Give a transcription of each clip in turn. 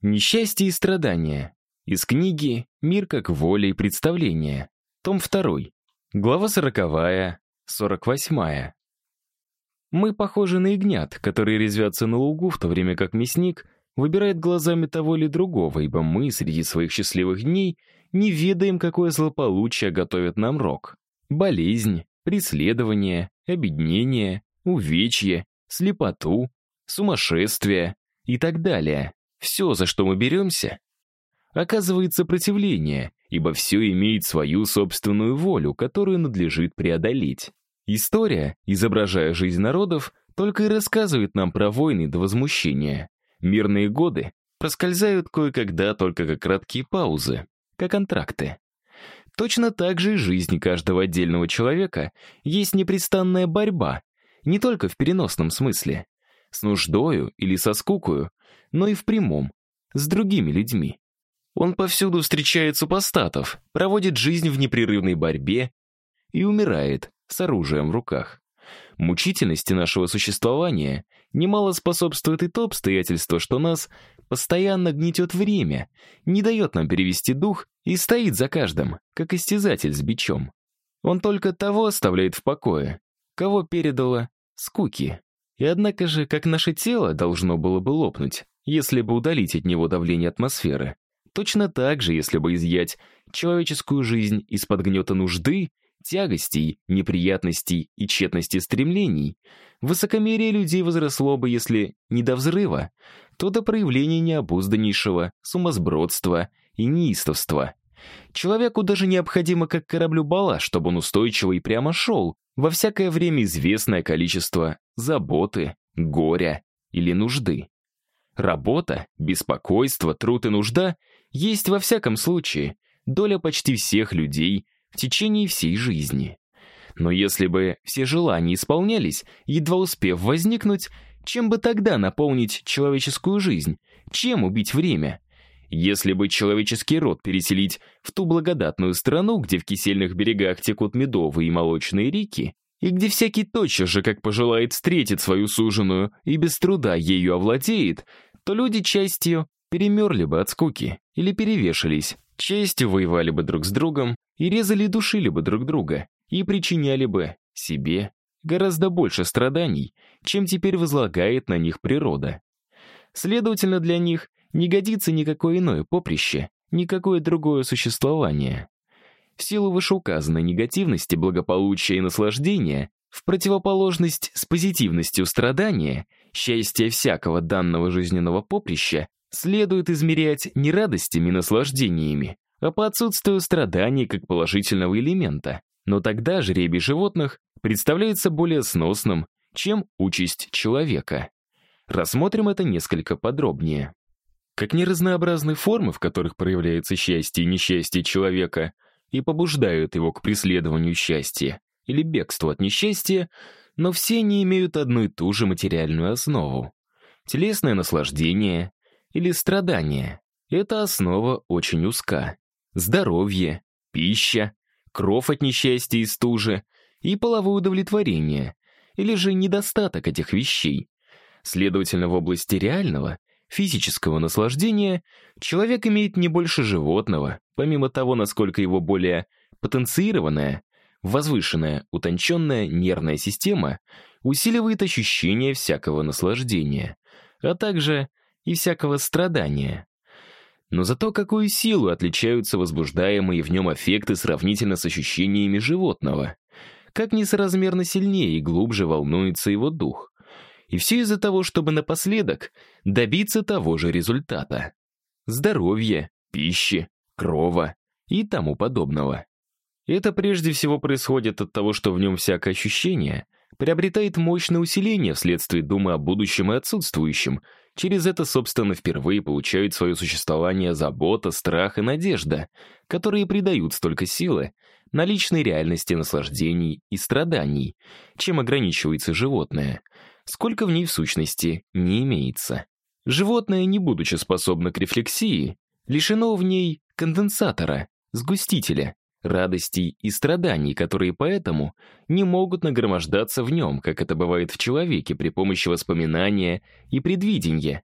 Несчастье и страдания. Из книги «Мир как воля и представление». Том 2. Глава 40, 48. Мы похожи на ягнят, которые резвятся на лугу, в то время как мясник выбирает глазами того или другого, ибо мы среди своих счастливых дней не ведаем, какое злополучие готовит нам рок. Болезнь, преследование, обеднение, увечье, слепоту, сумасшествие и так далее. Все, за что мы беремся, оказывает сопротивление, ибо все имеет свою собственную волю, которую надлежит преодолеть. История, изображая жизнь народов, только и рассказывает нам про войны до возмущения. Мирные годы проскользают кое-когда только как краткие паузы, как контракты. Точно так же и жизнь каждого отдельного человека есть непрестанная борьба, не только в переносном смысле, с нуждою или со скукою, но и в прямом, с другими людьми. Он повсюду встречает супостатов, проводит жизнь в непрерывной борьбе и умирает с оружием в руках. Мучительности нашего существования немало способствует и то обстоятельство, что нас постоянно гнетет время, не дает нам перевести дух и стоит за каждым, как истязатель с бичом. Он только того оставляет в покое, кого передало скуки. И однако же, как наше тело должно было бы лопнуть, если бы удалить от него давление атмосферы, точно так же, если бы изъять человеческую жизнь из-под гнета нужды, тягостей, неприятностей и тщетности стремлений, высокомерие людей возросло бы, если не до взрыва, то до проявления необузданнейшего сумасбродства и неистовства. Человеку даже необходимо, как кораблю бала, чтобы он устойчиво и прямо шел, во всякое время известное количество заботы, горя или нужды. Работа, беспокойство, труд и нужда есть во всяком случае доля почти всех людей в течение всей жизни. Но если бы все желания исполнялись, едва успев возникнуть, чем бы тогда наполнить человеческую жизнь? Чем убить время? Если бы человеческий род переселить в ту благодатную страну, где в кисельных берегах текут медовые и молочные реки, и где всякий тотчас же, как пожелает, встретит свою суженую и без труда ею овладеет, то люди частью перемерли бы от скуки или перевешались, частью воевали бы друг с другом и резали и душили бы друг друга, и причиняли бы себе гораздо больше страданий, чем теперь возлагает на них природа. Следовательно, для них не годится никакое иное поприще, никакое другое существование. В силу вышеуказанной негативности благополучия и наслаждения, в противоположность с позитивностью страдания, счастье всякого данного жизненного поприща следует измерять не радостями и наслаждениями, а по отсутствию страданий как положительного элемента. Но тогда жребий животных представляется более сносным, чем участь человека. Рассмотрим это несколько подробнее. Как неразнообразны формы, в которых проявляется счастье и несчастье человека, и побуждают его к преследованию счастья или бегству от несчастья, но все они имеют одну и ту же материальную основу. Телесное наслаждение или страдание. Эта основа очень узка. Здоровье, пища, кровь от несчастья и стужи и половое удовлетворение, или же недостаток этих вещей. Следовательно, в области реального, физического наслаждения человек имеет не больше животного, помимо того, насколько его более потенцированная, возвышенная, утонченная нервная система усиливает ощущение всякого наслаждения, а также и всякого страдания. Но зато какую силу отличаются возбуждаемые в нем аффекты сравнительно с ощущениями животного. Как несоразмерно сильнее и глубже волнуется его дух. И все из-за того, чтобы напоследок добиться того же результата. Здоровья, пищи, крова и тому подобного. Это прежде всего происходит от того, что в нем всякое ощущение приобретает мощное усиление вследствие думы о будущем и отсутствующем. Через это, собственно, впервые получают свое существование забота, страх и надежда, которые придают столько силы на личной реальности наслаждений и страданий, чем ограничивается животное, сколько в ней в сущности не имеется. Животное, не будучи способно к рефлексии, лишено в ней конденсатора, сгустителя, радостей и страданий, которые поэтому не могут нагромождаться в нем, как это бывает в человеке при помощи воспоминания и предвидения.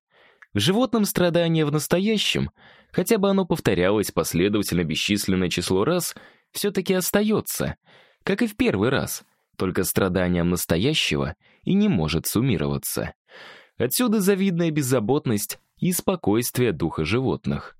В животном страдание в настоящем, хотя бы оно повторялось последовательно бесчисленное число раз, все-таки остается, как и в первый раз, только страданием настоящего и не может суммироваться. Отсюда завидная беззаботность и спокойствие духа животных.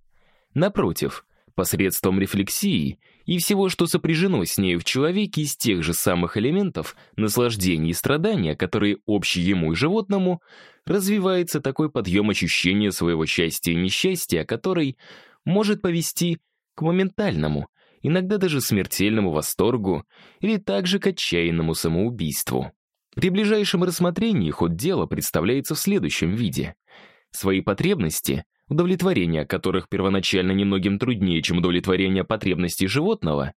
Напротив, посредством рефлексии и всего, что сопряжено с нею в человеке из тех же самых элементов наслаждения и страдания, которые общи ему и животному, развивается такой подъем ощущения своего счастья и несчастья, который может повести к моментальному, иногда даже смертельному восторгу или также к отчаянному самоубийству. При ближайшем рассмотрении ход дела представляется в следующем виде. Свои потребности удовлетворение которых первоначально немногим труднее, чем удовлетворение потребностей животного,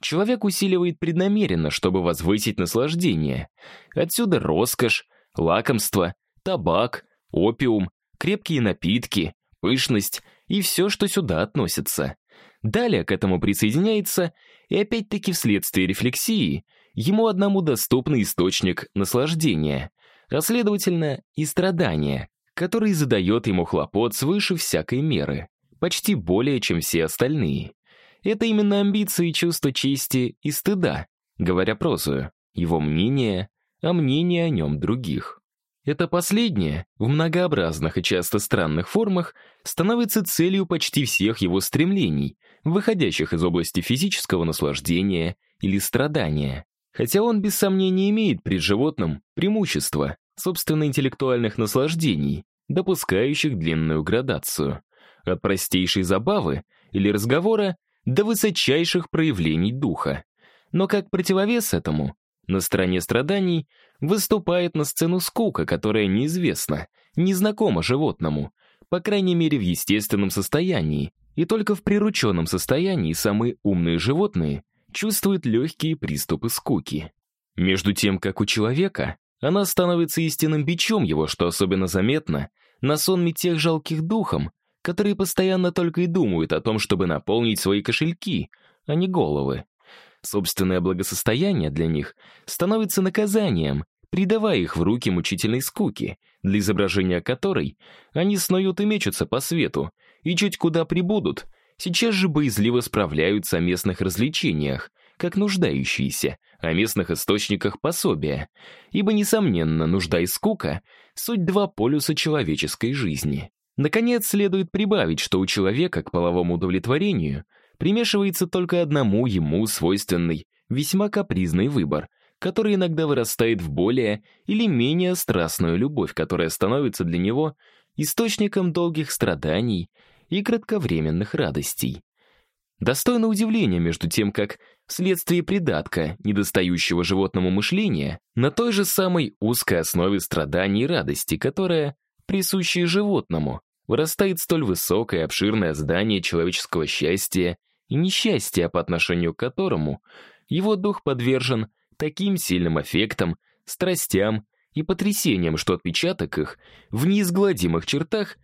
человек усиливает преднамеренно, чтобы возвысить наслаждение. Отсюда роскошь, лакомство, табак, опиум, крепкие напитки, пышность и все, что сюда относится. Далее к этому присоединяется, и опять-таки вследствие рефлексии, ему одному доступный источник наслаждения, а следовательно и страдания, который задает ему хлопот свыше всякой меры, почти более, чем все остальные. Это именно амбиции чувство чести и стыда, говоря прозою, его мнение, а мнение о нем других. Это последнее, в многообразных и часто странных формах, становится целью почти всех его стремлений, выходящих из области физического наслаждения или страдания. Хотя он, без сомнения, имеет пред животным преимущество, собственно, интеллектуальных наслаждений, допускающих длинную градацию. От простейшей забавы или разговора до высочайших проявлений духа. Но как противовес этому, на стороне страданий выступает на сцену скука, которая неизвестна, незнакома животному, по крайней мере в естественном состоянии, и только в прирученном состоянии самые умные животные чувствуют легкие приступы скуки. Между тем, как у человека, она становится истинным бичом его, что особенно заметно, на сонме тех жалких духом, которые постоянно только и думают о том, чтобы наполнить свои кошельки, а не головы. Собственное благосостояние для них становится наказанием, придавая их в руки мучительной скуки, для изображения которой они сноют и мечутся по свету, и чуть куда прибудут, сейчас же боязливо справляются о местных развлечениях, как нуждающиеся, о местных источниках пособия, ибо, несомненно, нужда и скука — суть два полюса человеческой жизни. Наконец, следует прибавить, что у человека к половому удовлетворению примешивается только одному ему свойственный, весьма капризный выбор, который иногда вырастает в более или менее страстную любовь, которая становится для него источником долгих страданий и кратковременных радостей. Достойно удивления между тем, как вследствие придатка, недостающего животному мышления, на той же самой узкой основе страданий и радости, которая, присущая животному, вырастает столь высокое и обширное здание человеческого счастья и несчастья, по отношению к которому его дух подвержен таким сильным эффектам, страстям и потрясениям, что отпечаток их в неизгладимых чертах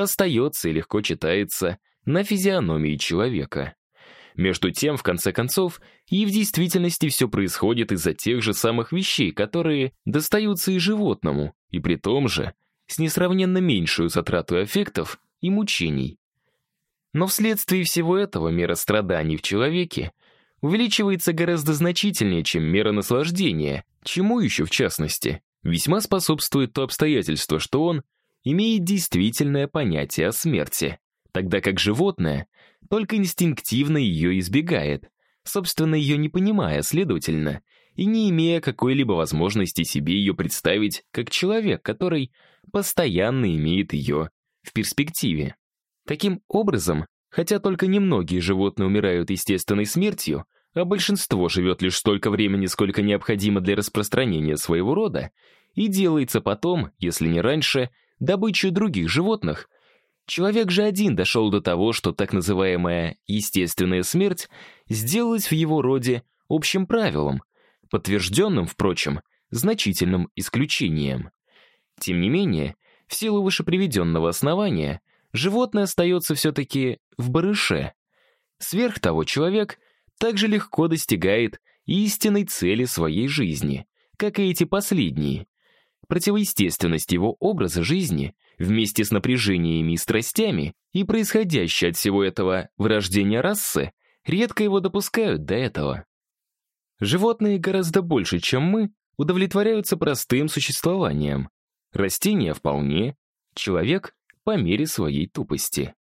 остается и легко читается на физиономии человека. Между тем, в конце концов, и в действительности все происходит из-за тех же самых вещей, которые достаются и животному, и при том же с несравненно меньшую затрату эффектов и мучений. Но вследствие всего этого мера страданий в человеке увеличивается гораздо значительнее, чем мера наслаждения, чему еще, в частности, весьма способствует то обстоятельство, что он имеет действительное понятие о смерти, тогда как животное только инстинктивно ее избегает, собственно, ее не понимая, следовательно, и не имея какой-либо возможности себе ее представить как человек, который постоянно имеет ее в перспективе. Таким образом, хотя только немногие животные умирают естественной смертью, а большинство живет лишь столько времени, сколько необходимо для распространения своего рода, и делается потом, если не раньше, добычей других животных, Человек же один дошел до того, что так называемая естественная смерть сделалась в его роде общим правилом, подтвержденным, впрочем, значительным исключением. Тем не менее, в силу вышеприведенного основания, животное остается все-таки в барыше. Сверх того, человек также легко достигает истинной цели своей жизни, как и эти последние. Противоестественность его образа жизни вместе с напряжениями и страстями и происходящее от всего этого вырождение расы редко его допускают до этого. Животные гораздо больше, чем мы, удовлетворяются простым существованием. Растения вполне, человек по мере своей тупости.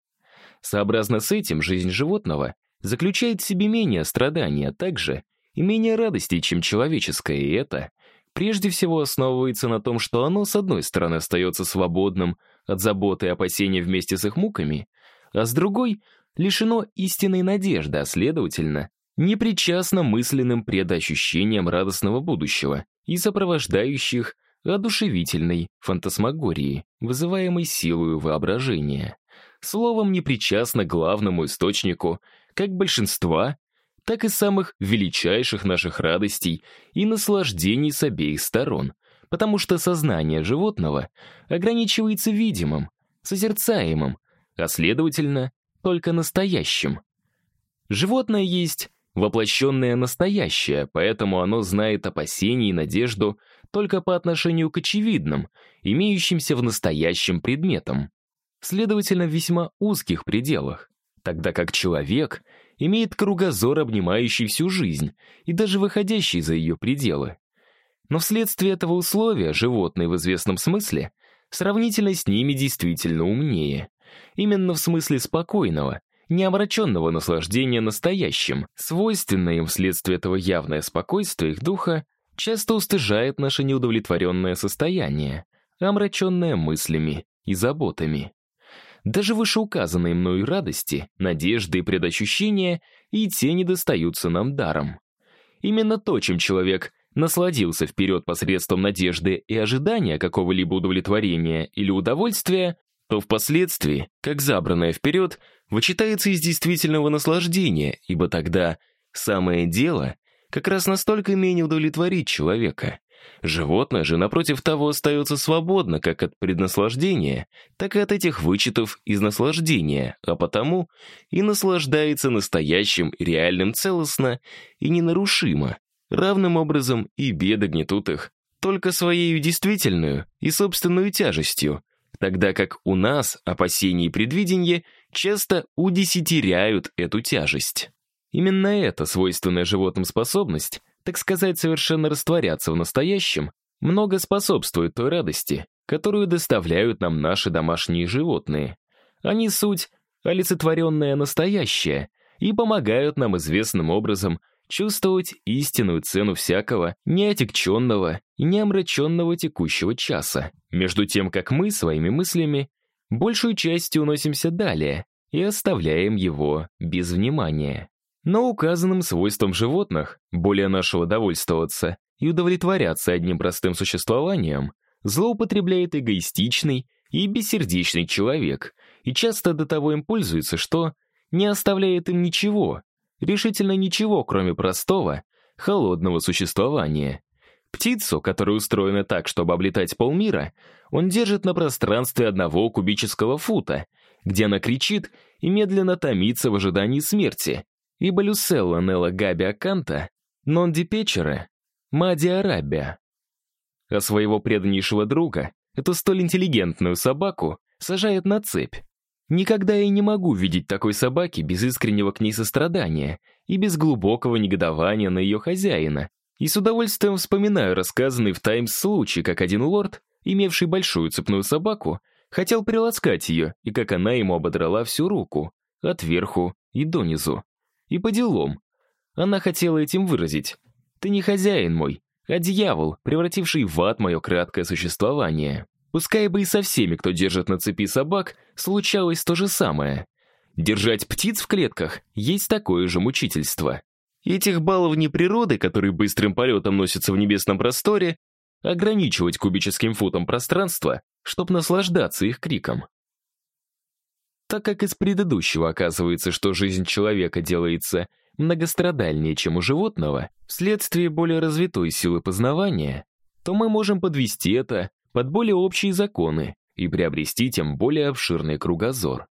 Сообразно с этим жизнь животного заключает в себе менее страдания, а также и менее радости, чем человеческая, и это прежде всего основывается на том, что оно, с одной стороны, остается свободным от заботы и опасения вместе с их муками, а с другой — лишено истинной надежды, а, следовательно, не причастно мысленным предощущениям радостного будущего и сопровождающих одушевительной фантасмагории, вызываемой силою воображения. Словом, не причастно главному источнику как большинства, так и самых величайших наших радостей и наслаждений с обеих сторон, потому что сознание животного ограничивается видимым, созерцаемым, а следовательно, только настоящим. Животное есть воплощенное настоящее, поэтому оно знает опасения и надежду только по отношению к очевидным, имеющимся в настоящем предметам. Следовательно, в весьма узких пределах, тогда как человек имеет кругозор, обнимающий всю жизнь и даже выходящий за ее пределы. Но вследствие этого условия животные в известном смысле сравнительно с ними действительно умнее. Именно в смысле спокойного, неомраченного наслаждения настоящим, свойственное им вследствие этого явное спокойствие их духа, часто устыжает наше неудовлетворенное состояние, омраченное мыслями и заботами. Даже вышеуказанные мною радости, надежды и предощущения и те не достаются нам даром. Именно то, чем человек насладился вперед посредством надежды и ожидания какого-либо удовлетворения или удовольствия, то впоследствии, как забранное вперед, вычитается из действительного наслаждения, ибо тогда самое дело как раз настолько менее удовлетворит человека. Животное же, напротив того, остается свободно как от преднаслаждения, так и от этих вычетов из наслаждения, а потому и наслаждается настоящим и реальным целостно и ненарушимо. Равным образом и беды гнетут их только своей действительную и собственную тяжестью, тогда как у нас опасения и предвидения часто удесятеряют эту тяжесть. Именно эта свойственная животным способность, так сказать, совершенно растворяться в настоящем, много способствует той радости, которую доставляют нам наши домашние животные. Они суть олицетворенное настоящее и помогают нам известным образом чувствовать истинную цену всякого неотекченного и неомраченного текущего часа, между тем, как мы своими мыслями большую часть уносимся далее и оставляем его без внимания. Но указанным свойством животных, более нашего довольствоваться и удовлетворяться одним простым существованием, злоупотребляет эгоистичный и бессердечный человек, и часто до того им пользуется, что не оставляет им ничего, решительно ничего, кроме простого, холодного существования. Птицу, которая устроена так, чтобы облетать полмира, он держит на пространстве одного кубического фута, где она кричит и медленно томится в ожидании смерти, ибо Люселла Нелла Габи Аканта, нон ди печере, мади арабия. А своего преданнейшего друга, эту столь интеллигентную собаку, сажает на цепь, Никогда я не могу видеть такой собаки без искреннего к ней сострадания и без глубокого негодования на ее хозяина. И с удовольствием вспоминаю рассказанный в «Таймс» случай, как один лорд, имевший большую цепную собаку, хотел приласкать ее, и как она ему ободрала всю руку, от верху и донизу. И по делам. Она хотела этим выразить. «Ты не хозяин мой, а дьявол, превративший в ад мое краткое существование». Пускай бы и со всеми, кто держит на цепи собак, случалось то же самое. Держать птиц в клетках есть такое же мучительство. Этих баловней природы, которые быстрым полетом носятся в небесном просторе, ограничивать кубическим футом пространства, чтобы наслаждаться их криком. Так как из предыдущего оказывается, что жизнь человека делается многострадальнее, чем у животного, вследствие более развитой силы познавания, то мы можем подвести это под более общие законы и приобрести тем более обширный кругозор.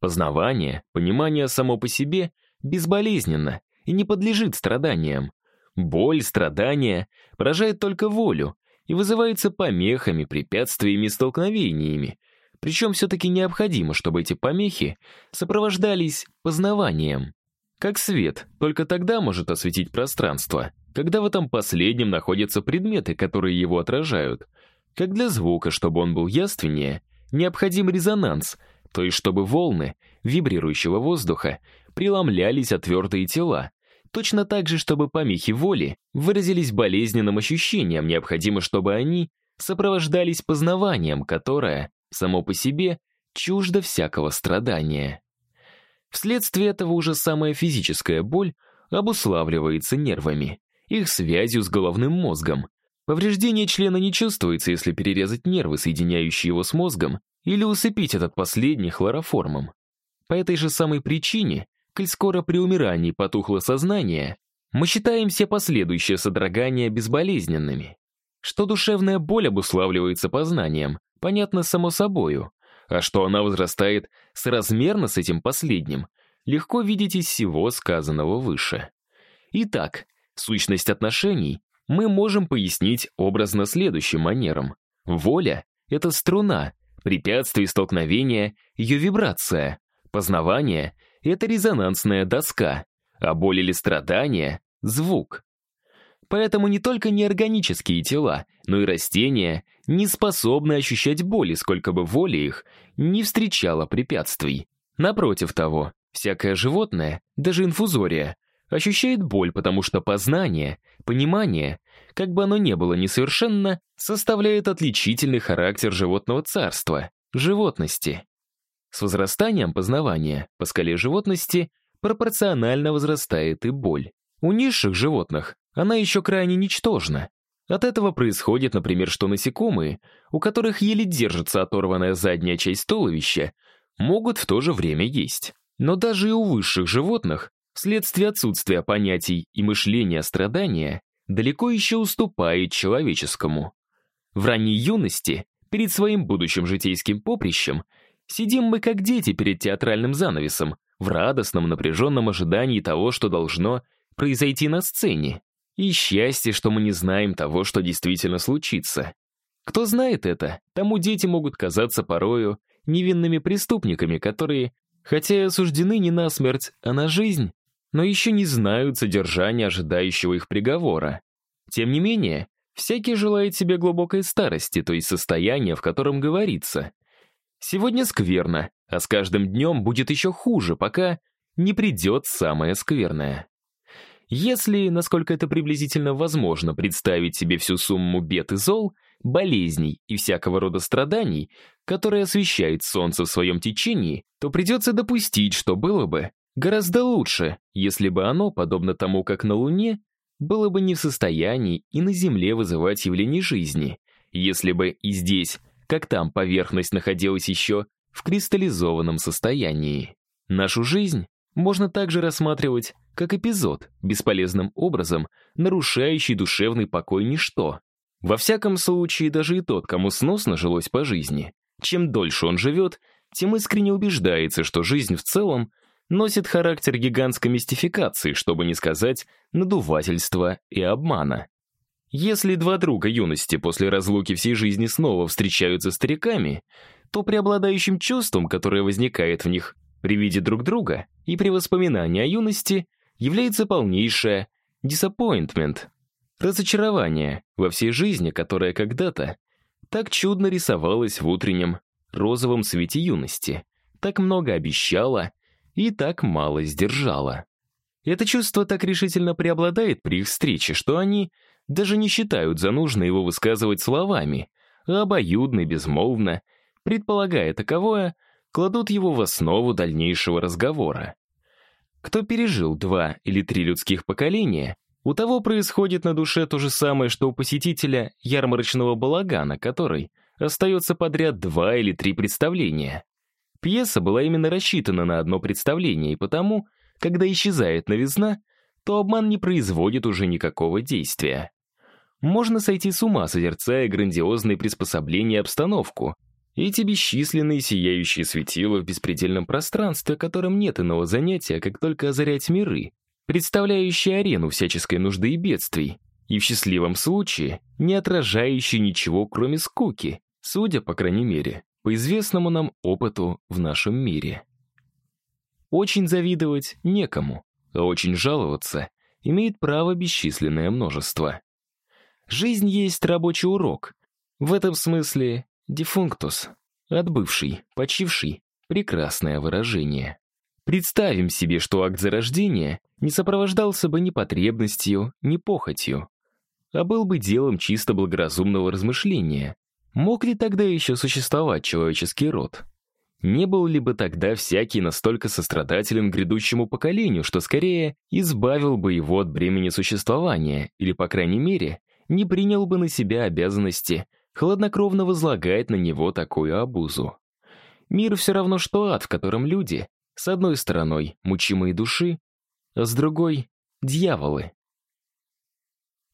Познавание, понимание само по себе безболезненно и не подлежит страданиям. Боль, страдания поражает только волю и вызывается помехами, препятствиями столкновениями. Причем все-таки необходимо, чтобы эти помехи сопровождались познаванием. Как свет, только тогда может осветить пространство, когда в этом последнем находятся предметы, которые его отражают. Как для звука, чтобы он был яственнее, необходим резонанс, то есть чтобы волны вибрирующего воздуха преломлялись от твердые тела. Точно так же, чтобы помехи воли выразились болезненным ощущением, необходимо, чтобы они сопровождались познаванием, которое, само по себе, чуждо всякого страдания. Вследствие этого уже самая физическая боль обуславливается нервами, их связью с головным мозгом. Повреждение члена не чувствуется, если перерезать нервы, соединяющие его с мозгом, или усыпить этот последний хлороформом. По этой же самой причине, коль скоро при умирании потухло сознание, мы считаем все последующие содрогания безболезненными. Что душевная боль обуславливается познанием, понятно само собою, а что она возрастает соразмерно с этим последним, легко видеть из всего сказанного выше. Итак, сущность отношений мы можем пояснить образно следующим манером. Воля — это струна, препятствие столкновения — ее вибрация, познавание — это резонансная доска, а боль или страдание — звук. Поэтому не только неорганические тела, но и растения не способны ощущать боли, сколько бы воли их не встречала препятствий. Напротив того, всякое животное, даже инфузория, ощущает боль, потому что познание, понимание, как бы оно ни было несовершенно, составляет отличительный характер животного царства, животности. С возрастанием познавания по скале животности пропорционально возрастает и боль. У низших животных она еще крайне ничтожна. От этого происходит, например, что насекомые, у которых еле держится оторванная задняя часть туловища, могут в то же время есть. Но даже и у высших животных, вследствие отсутствия понятий и мышления страдания, далеко еще уступает человеческому. В ранней юности, перед своим будущим житейским поприщем, сидим мы как дети перед театральным занавесом, в радостном напряженном ожидании того, что должно произойти на сцене. И счастье, что мы не знаем того, что действительно случится. Кто знает это, тому дети могут казаться порою невинными преступниками, которые, хотя и осуждены не на смерть, а на жизнь, но еще не знают содержания ожидающего их приговора. Тем не менее, всякий желает себе глубокой старости, то есть состояния, в котором говорится. Сегодня скверно, а с каждым днем будет еще хуже, пока не придет самое скверное. Если, насколько это приблизительно возможно, представить себе всю сумму бед и зол, болезней и всякого рода страданий, которые освещает солнце в своем течении, то придется допустить, что было бы гораздо лучше, если бы оно, подобно тому, как на Луне, было бы не в состоянии и на Земле вызывать явление жизни, если бы и здесь, как там, поверхность находилась еще в кристаллизованном состоянии. Нашу жизнь можно также рассматривать как эпизод, бесполезным образом нарушающий душевный покой ничто. Во всяком случае, даже и тот, кому сносно жилось по жизни, чем дольше он живет, тем искренне убеждается, что жизнь в целом носит характер гигантской мистификации, чтобы не сказать надувательства и обмана. Если два друга юности после разлуки всей жизни снова встречаются стариками, то преобладающим чувством, которое возникает в них при виде друг друга и при воспоминании о юности, является полнейшее disappointment, разочарование во всей жизни, которая когда-то так чудно рисовалась в утреннем розовом свете юности, так много обещала и так мало сдержала. Это чувство так решительно преобладает при их встрече, что они даже не считают за нужно его высказывать словами, а обоюдно безмолвно, предполагая таковое, кладут его в основу дальнейшего разговора. Кто пережил два или три людских поколения, у того происходит на душе то же самое, что у посетителя ярмарочного балагана, который остается подряд два или три представления. Пьеса была именно рассчитана на одно представление, и потому, когда исчезает новизна, то обман не производит уже никакого действия. Можно сойти с ума, созерцая грандиозные приспособления обстановку, эти бесчисленные сияющие светила в беспредельном пространстве, которым нет иного занятия, как только озарять миры, представляющие арену всяческой нужды и бедствий. и в счастливом случае не отражающий ничего, кроме скуки, судя, по крайней мере, по известному нам опыту в нашем мире. Очень завидовать некому, а очень жаловаться имеет право бесчисленное множество. Жизнь есть рабочий урок. В этом смысле дефунктус, отбывший, почивший, прекрасное выражение. Представим себе, что акт зарождения не сопровождался бы ни потребностью, ни похотью, а был бы делом чисто благоразумного размышления. Мог ли тогда еще существовать человеческий род? Не был ли бы тогда всякий настолько сострадателен грядущему поколению, что скорее избавил бы его от бремени существования, или, по крайней мере, не принял бы на себя обязанности хладнокровно возлагать на него такую обузу? Мир все равно, что ад, в котором люди, с одной стороной, мучимые души, а с другой — дьяволы.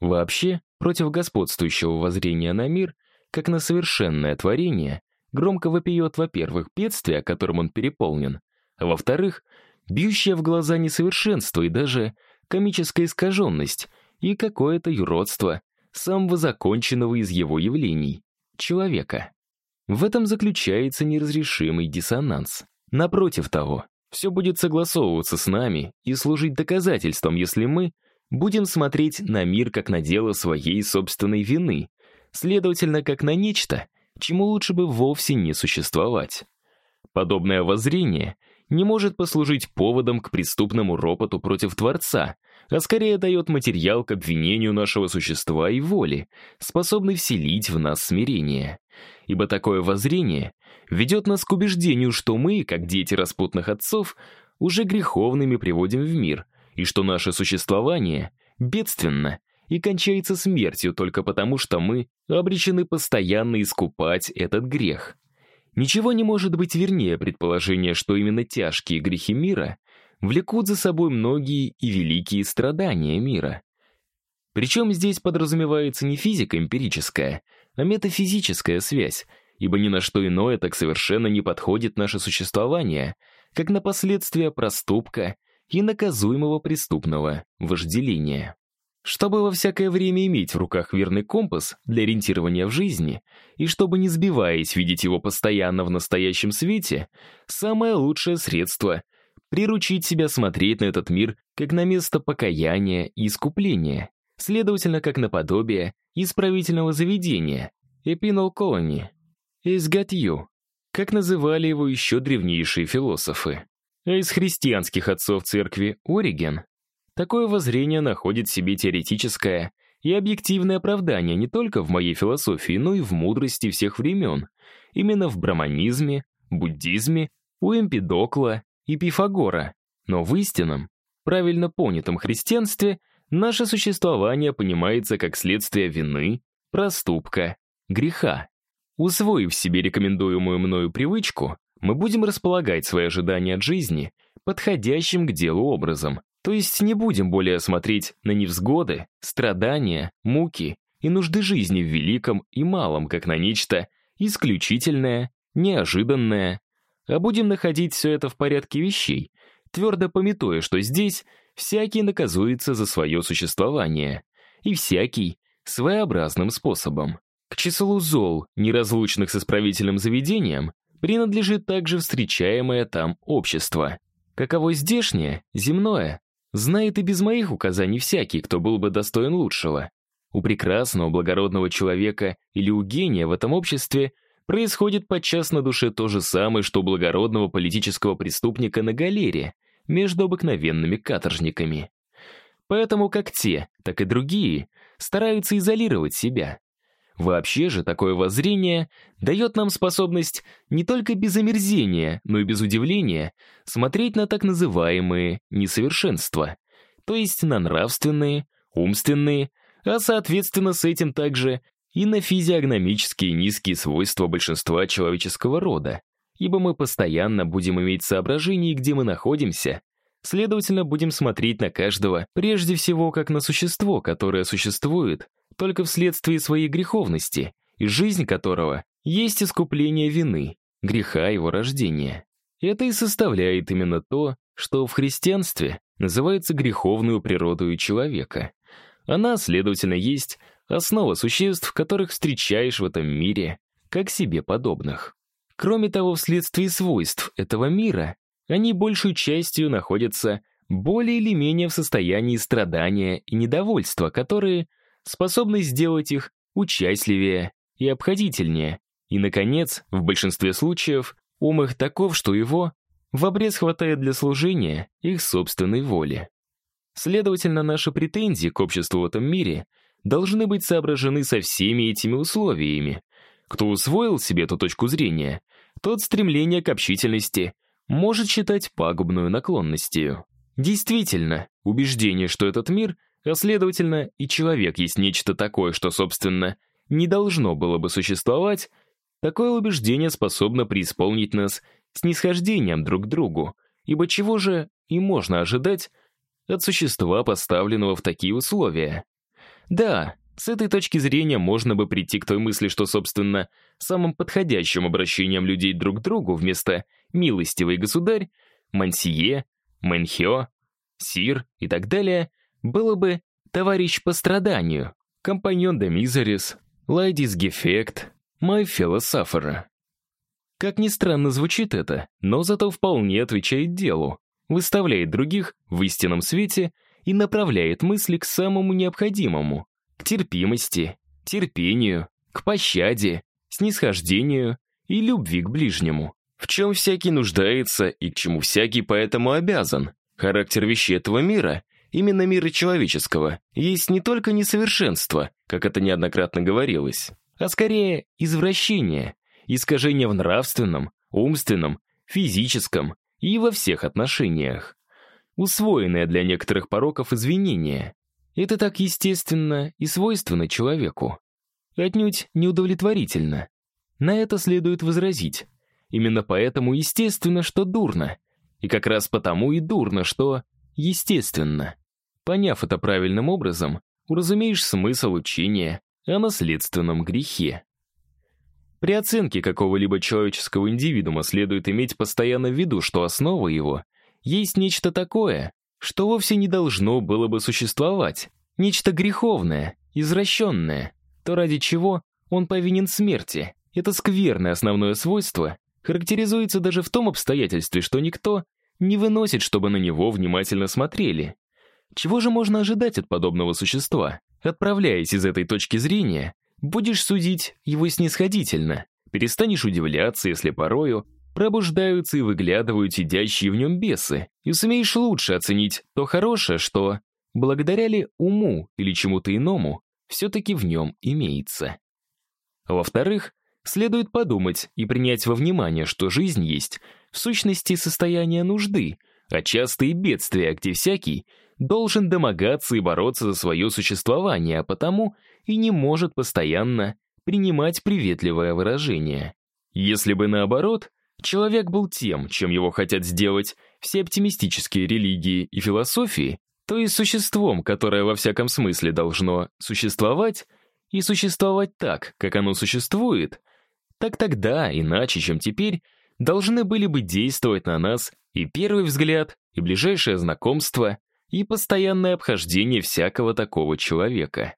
Вообще, против господствующего воззрения на мир, как на совершенное творение, громко вопиет, во-первых, бедствие, которым он переполнен, а во-вторых, бьющее в глаза несовершенство и даже комическая искаженность и какое-то юродство самого законченного из его явлений — человека. В этом заключается неразрешимый диссонанс. Напротив того, все будет согласовываться с нами и служить доказательством, если мы будем смотреть на мир как на дело своей собственной вины, следовательно, как на нечто, чему лучше бы вовсе не существовать. Подобное воззрение не может послужить поводом к преступному ропоту против Творца, а скорее дает материал к обвинению нашего существа и воли, способный вселить в нас смирение. Ибо такое воззрение ведет нас к убеждению, что мы, как дети распутных отцов, уже греховными приводим в мир, и что наше существование бедственно и кончается смертью только потому, что мы обречены постоянно искупать этот грех. Ничего не может быть вернее предположения, что именно тяжкие грехи мира влекут за собой многие и великие страдания мира. Причем здесь подразумевается не физика эмпирическая, а метафизическая связь, ибо ни на что иное так совершенно не подходит наше существование, как на последствия проступка и наказуемого преступного вожделения. Чтобы во всякое время иметь в руках верный компас для ориентирования в жизни, и чтобы, не сбиваясь, видеть его постоянно в настоящем свете, самое лучшее средство — приручить себя смотреть на этот мир как на место покаяния и искупления, следовательно, как наподобие исправительного заведения, Эпинал Колони, «Is got you», как называли его еще древнейшие философы. А из христианских отцов церкви Ориген Такое воззрение находит в себе теоретическое и объективное оправдание не только в моей философии, но и в мудрости всех времен. Именно в браманизме, буддизме, у Эмпидокла и Пифагора. Но в истинном, правильно понятом христианстве наше существование понимается как следствие вины, проступка, греха. Усвоив себе рекомендуемую мною привычку, мы будем располагать свои ожидания от жизни подходящим к делу образом, то есть не будем более смотреть на невзгоды, страдания, муки и нужды жизни в великом и малом, как на нечто исключительное, неожиданное, а будем находить все это в порядке вещей, твердо пометуя, что здесь всякий наказуется за свое существование, и всякий своеобразным способом. К числу зол, неразлучных с исправительным заведением, принадлежит также встречаемое там общество. Каково здешнее, земное, Знает и без моих указаний всякий, кто был бы достоин лучшего. У прекрасного, благородного человека или у гения в этом обществе происходит подчас на душе то же самое, что у благородного политического преступника на галере между обыкновенными каторжниками. Поэтому как те, так и другие стараются изолировать себя. Вообще же такое воззрение дает нам способность не только без омерзения, но и без удивления смотреть на так называемые несовершенства, то есть на нравственные, умственные, а соответственно с этим также и на физиогномические низкие свойства большинства человеческого рода, ибо мы постоянно будем иметь соображение, где мы находимся, следовательно, будем смотреть на каждого прежде всего как на существо, которое существует только вследствие своей греховности, и жизнь которого есть искупление вины, греха его рождения. Это и составляет именно то, что в христианстве называется греховную природою человека. Она, следовательно, есть основа существ, которых встречаешь в этом мире, как себе подобных. Кроме того, вследствие свойств этого мира, они большей частью находятся более или менее в состоянии страдания и недовольства, которые способны сделать их участливее и обходительнее. И, наконец, в большинстве случаев, ум их таков, что его в обрез хватает для служения их собственной воле. Следовательно, наши претензии к обществу в этом мире должны быть соображены со всеми этими условиями. Кто усвоил себе эту точку зрения, тот стремление к общительности может считать пагубную наклонностью. Действительно, убеждение, что этот мир, а следовательно и человек есть нечто такое, что, собственно, не должно было бы существовать, такое убеждение способно преисполнить нас снисхождением друг к другу, ибо чего же и можно ожидать от существа, поставленного в такие условия? Да, с этой точки зрения можно бы прийти к той мысли, что, собственно, самым подходящим обращением людей друг к другу вместо «милостивый государь», «мансье», «мэнхё», «сир» и так далее было бы «товарищ по страданию», «компаньон де мизерис», «лайдис гефект», «май философера». Как ни странно звучит это, но зато вполне отвечает делу, выставляет других в истинном свете и направляет мысли к самому необходимому, к терпимости, терпению, к пощаде, снисхождению и любви к ближнему, в чем всякий нуждается и к чему всякий поэтому обязан. Характер вещей этого мира, именно мира человеческого, есть не только несовершенство, как это неоднократно говорилось, а скорее извращение, искажение в нравственном, умственном, физическом и во всех отношениях. Усвоенное для некоторых пороков извинение. Это так естественно и свойственно человеку. Отнюдь неудовлетворительно. На это следует возразить. Именно поэтому естественно, что дурно. И как раз потому и дурно, что естественно. Поняв это правильным образом, уразумеешь смысл учения о наследственном грехе. При оценке какого-либо человеческого индивидуума следует иметь постоянно в виду, что основа его есть нечто такое, что вовсе не должно было бы существовать, нечто греховное, извращенное, то ради чего он повинен смерти. Это скверное основное свойство характеризуется даже в том обстоятельстве, что никто не выносит, чтобы на него внимательно смотрели. Чего же можно ожидать от подобного существа? Отправляясь из этой точки зрения, Будешь судить его снисходительно, перестанешь удивляться, если порою пробуждаются и выглядывают сидящие в нем бесы, и сумеешь лучше оценить то хорошее, что, благодаря ли уму или чему-то иному, все-таки в нем имеется. Во-вторых, следует подумать и принять во внимание, что жизнь есть в сущности состояние нужды, а часто и бедствия, где всякий должен домогаться и бороться за свое существование, а потому и не может постоянно принимать приветливое выражение. Если бы наоборот, человек был тем, чем его хотят сделать все оптимистические религии и философии, то и существом, которое во всяком смысле должно существовать, и существовать так, как оно существует, так тогда, иначе, чем теперь, должны были бы действовать на нас и первый взгляд, и ближайшее знакомство, и постоянное обхождение всякого такого человека.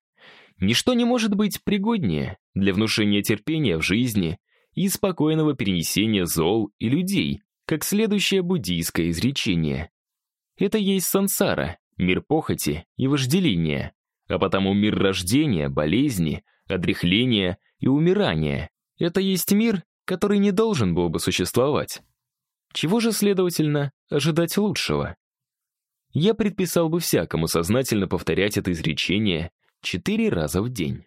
Ничто не может быть пригоднее для внушения терпения в жизни и спокойного перенесения зол и людей, как следующее буддийское изречение. Это есть сансара, мир похоти и вожделения, а потому мир рождения, болезни, одряхления и умирания. Это есть мир, который не должен был бы существовать. Чего же, следовательно, ожидать лучшего? Я предписал бы всякому сознательно повторять это изречение четыре раза в день.